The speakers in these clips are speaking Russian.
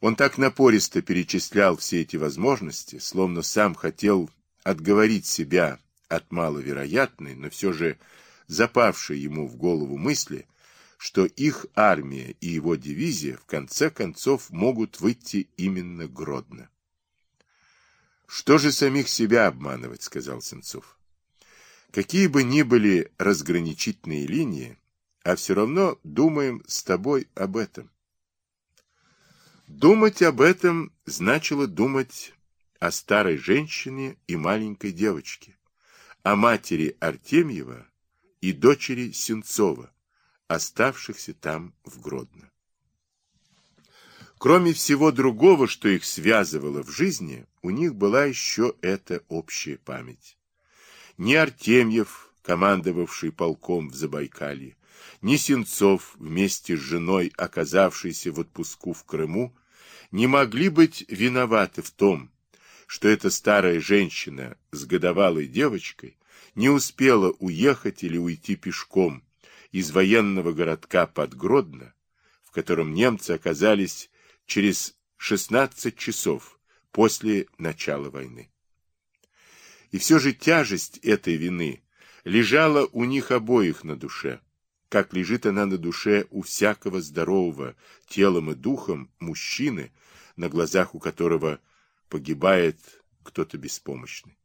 Он так напористо перечислял все эти возможности, словно сам хотел отговорить себя от маловероятной, но все же запавшей ему в голову мысли, что их армия и его дивизия в конце концов могут выйти именно Гродно. «Что же самих себя обманывать?» — сказал Сенцов. «Какие бы ни были разграничительные линии, а все равно думаем с тобой об этом». Думать об этом значило думать о старой женщине и маленькой девочке, о матери Артемьева и дочери Сенцова, оставшихся там в Гродно. Кроме всего другого, что их связывало в жизни, у них была еще эта общая память. Ни Артемьев, командовавший полком в Забайкалье, ни Сенцов, вместе с женой, оказавшийся в отпуску в Крыму, не могли быть виноваты в том, что эта старая женщина с годовалой девочкой не успела уехать или уйти пешком из военного городка под Гродно, в котором немцы оказались через 16 часов после начала войны. И все же тяжесть этой вины лежала у них обоих на душе, как лежит она на душе у всякого здорового телом и духом мужчины, на глазах у которого погибает кто-то беспомощный.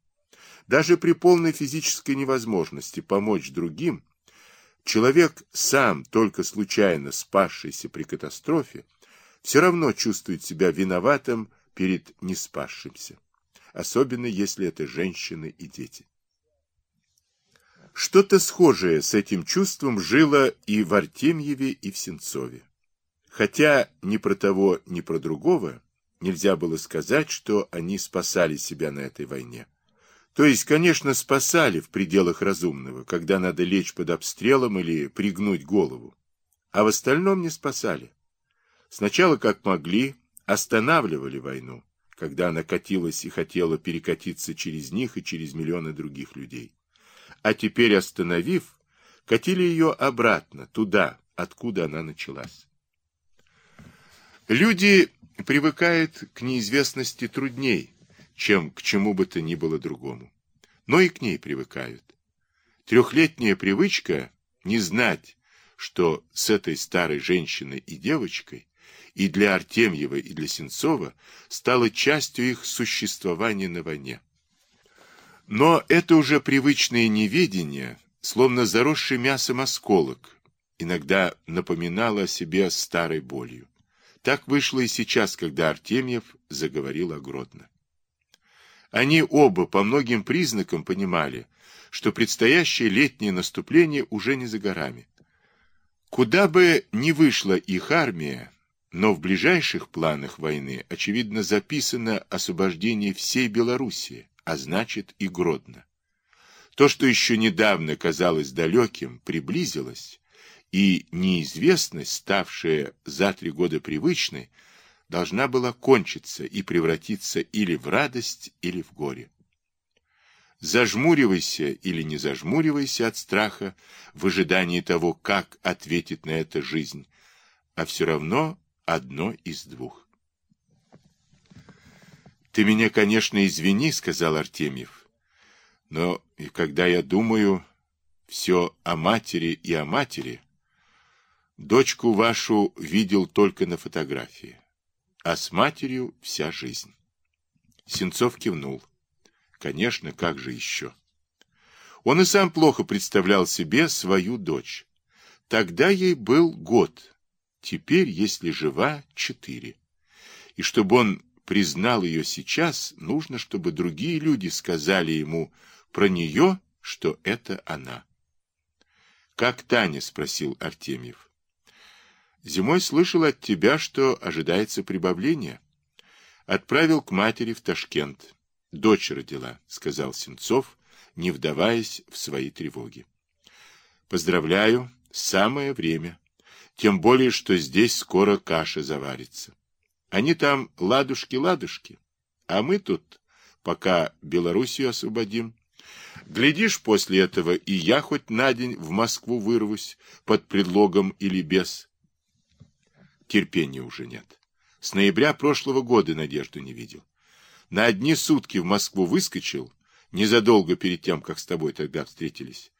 Даже при полной физической невозможности помочь другим, человек сам, только случайно спасшийся при катастрофе, все равно чувствует себя виноватым перед неспасшимся, особенно если это женщины и дети. Что-то схожее с этим чувством жило и в Артемьеве, и в Сенцове. Хотя ни про того, ни про другого нельзя было сказать, что они спасали себя на этой войне. То есть, конечно, спасали в пределах разумного, когда надо лечь под обстрелом или пригнуть голову. А в остальном не спасали. Сначала, как могли, останавливали войну, когда она катилась и хотела перекатиться через них и через миллионы других людей. А теперь, остановив, катили ее обратно, туда, откуда она началась. Люди привыкают к неизвестности трудней, чем к чему бы то ни было другому. Но и к ней привыкают. Трехлетняя привычка не знать, что с этой старой женщиной и девочкой и для Артемьева, и для Сенцова стала частью их существования на войне. Но это уже привычное неведение, словно заросший мясом осколок, иногда напоминало о себе старой болью. Так вышло и сейчас, когда Артемьев заговорил о Гродно. Они оба по многим признакам понимали, что предстоящее летнее наступление уже не за горами. Куда бы ни вышла их армия, но в ближайших планах войны, очевидно, записано освобождение всей Белоруссии, а значит и Гродно. То, что еще недавно казалось далеким, приблизилось, и неизвестность, ставшая за три года привычной, должна была кончиться и превратиться или в радость, или в горе. Зажмуривайся или не зажмуривайся от страха в ожидании того, как ответит на это жизнь, а все равно одно из двух. «Ты меня, конечно, извини», — сказал Артемьев, «но и когда я думаю все о матери и о матери, дочку вашу видел только на фотографии а с матерью вся жизнь. Сенцов кивнул. Конечно, как же еще? Он и сам плохо представлял себе свою дочь. Тогда ей был год, теперь, если жива, четыре. И чтобы он признал ее сейчас, нужно, чтобы другие люди сказали ему про нее, что это она. «Как Таня?» — спросил Артемьев. Зимой слышал от тебя, что ожидается прибавление. Отправил к матери в Ташкент. Дочь родила, сказал Сенцов, не вдаваясь в свои тревоги. Поздравляю, самое время. Тем более, что здесь скоро каша заварится. Они там ладушки-ладушки, а мы тут, пока Белоруссию освободим. Глядишь, после этого и я хоть на день в Москву вырвусь, под предлогом или без терпения уже нет. С ноября прошлого года Надежду не видел. На одни сутки в Москву выскочил, незадолго перед тем, как с тобой тогда встретились.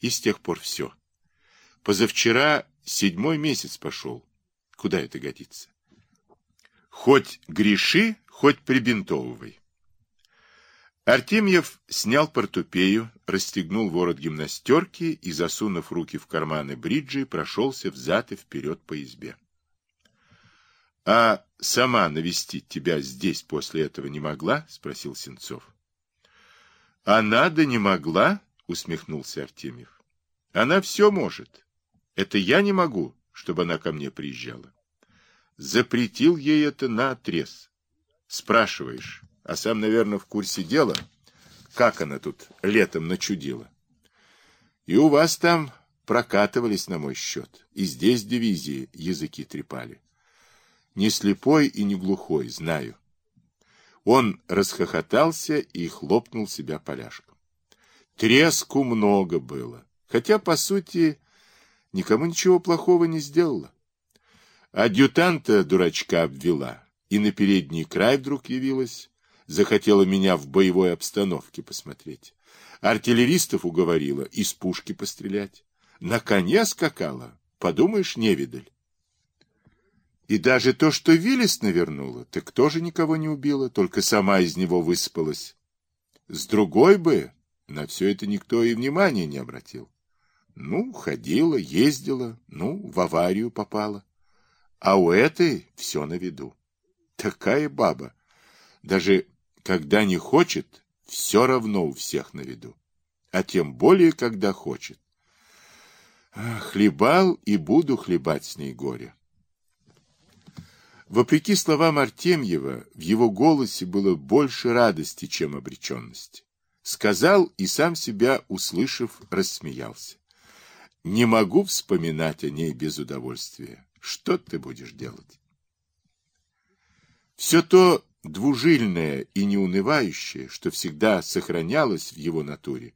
И с тех пор все. Позавчера седьмой месяц пошел. Куда это годится? Хоть греши, хоть прибинтовывай. Артемьев снял портупею, расстегнул ворот гимнастерки и, засунув руки в карманы бриджи, прошелся взад и вперед по избе. — А сама навестить тебя здесь после этого не могла? — спросил Сенцов. — Она да не могла, — усмехнулся Артемьев. — Она все может. Это я не могу, чтобы она ко мне приезжала. Запретил ей это на отрез. Спрашиваешь, а сам, наверное, в курсе дела, как она тут летом начудила. И у вас там прокатывались на мой счет, и здесь дивизии языки трепали. Не слепой и не глухой, знаю. Он расхохотался и хлопнул себя поляшком. Треску много было, хотя, по сути, никому ничего плохого не сделала. Адъютанта дурачка обвела, и на передний край вдруг явилась, захотела меня в боевой обстановке посмотреть. Артиллеристов уговорила из пушки пострелять. На коне скакала, подумаешь, невидаль. И даже то, что Виллис навернула, так тоже никого не убила, только сама из него выспалась. С другой бы на все это никто и внимания не обратил. Ну, ходила, ездила, ну, в аварию попала. А у этой все на виду. Такая баба. Даже когда не хочет, все равно у всех на виду. А тем более, когда хочет. Хлебал и буду хлебать с ней горе. Вопреки словам Артемьева, в его голосе было больше радости, чем обреченности. Сказал и сам себя, услышав, рассмеялся. Не могу вспоминать о ней без удовольствия. Что ты будешь делать? Все то двужильное и неунывающее, что всегда сохранялось в его натуре,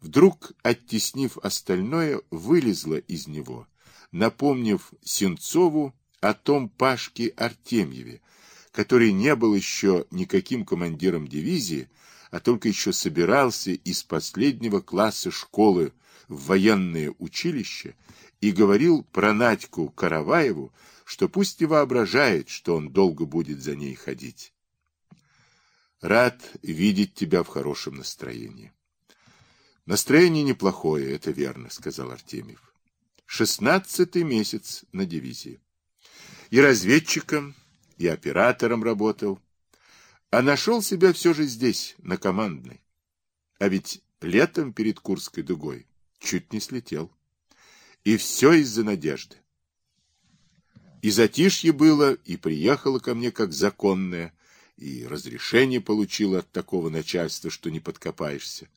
вдруг, оттеснив остальное, вылезло из него, напомнив Сенцову о том Пашке Артемьеве, который не был еще никаким командиром дивизии, а только еще собирался из последнего класса школы в военное училище и говорил про Надьку Караваеву, что пусть и воображает, что он долго будет за ней ходить. Рад видеть тебя в хорошем настроении. Настроение неплохое, это верно, сказал Артемьев. Шестнадцатый месяц на дивизии. И разведчиком, и оператором работал. А нашел себя все же здесь, на командной. А ведь летом перед Курской дугой чуть не слетел. И все из-за надежды. И затишье было, и приехала ко мне как законная, и разрешение получила от такого начальства, что не подкопаешься.